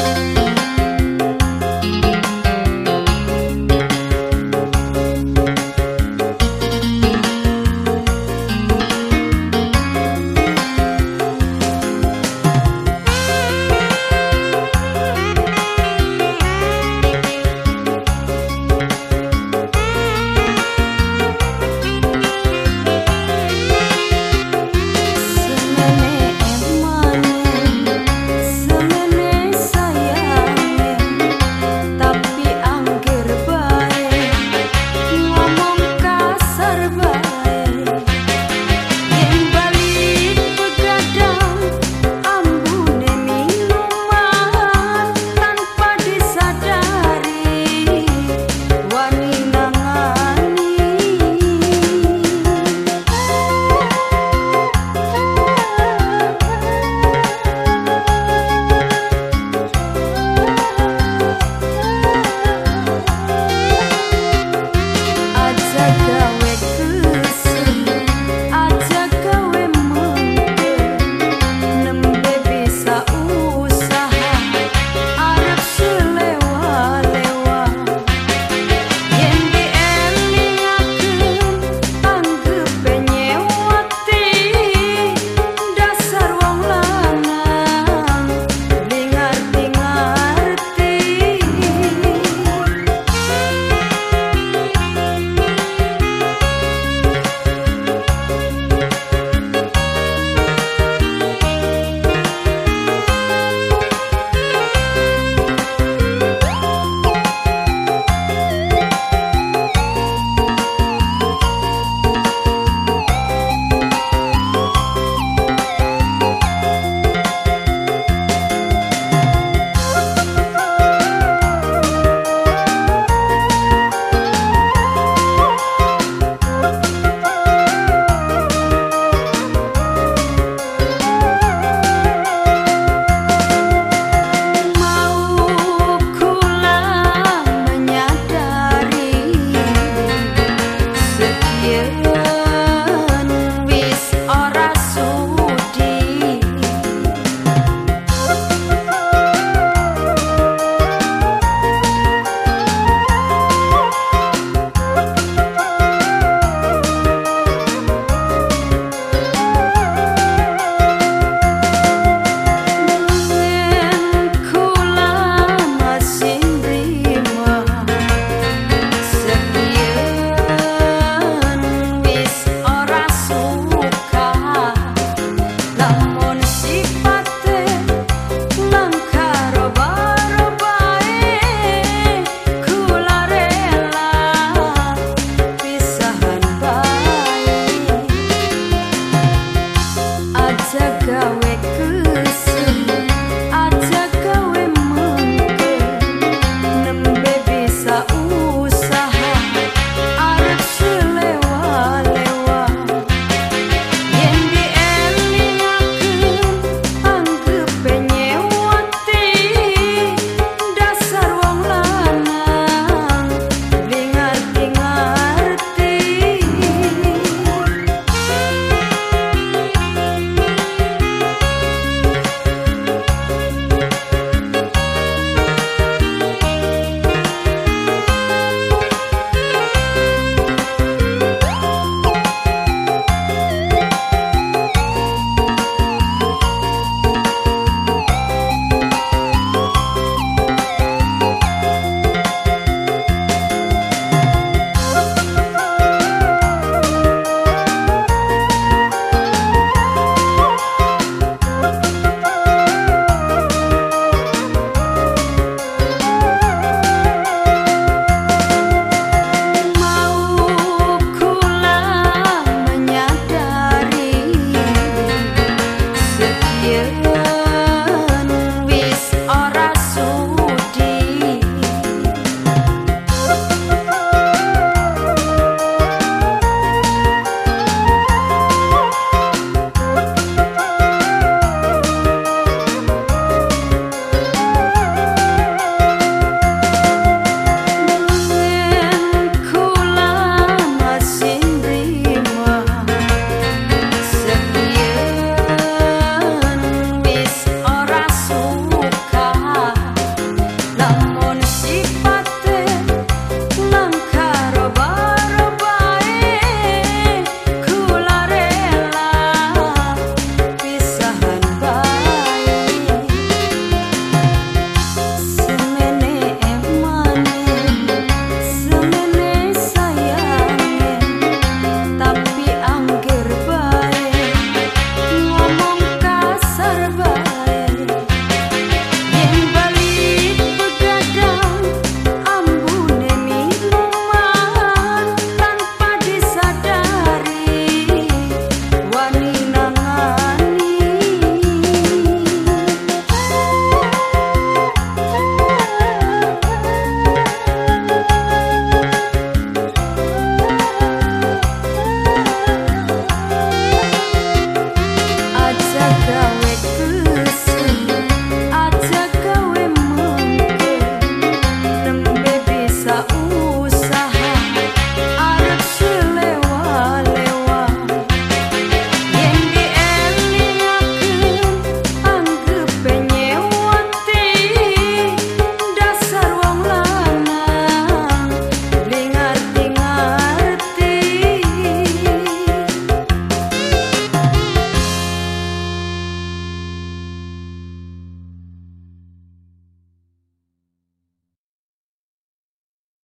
Música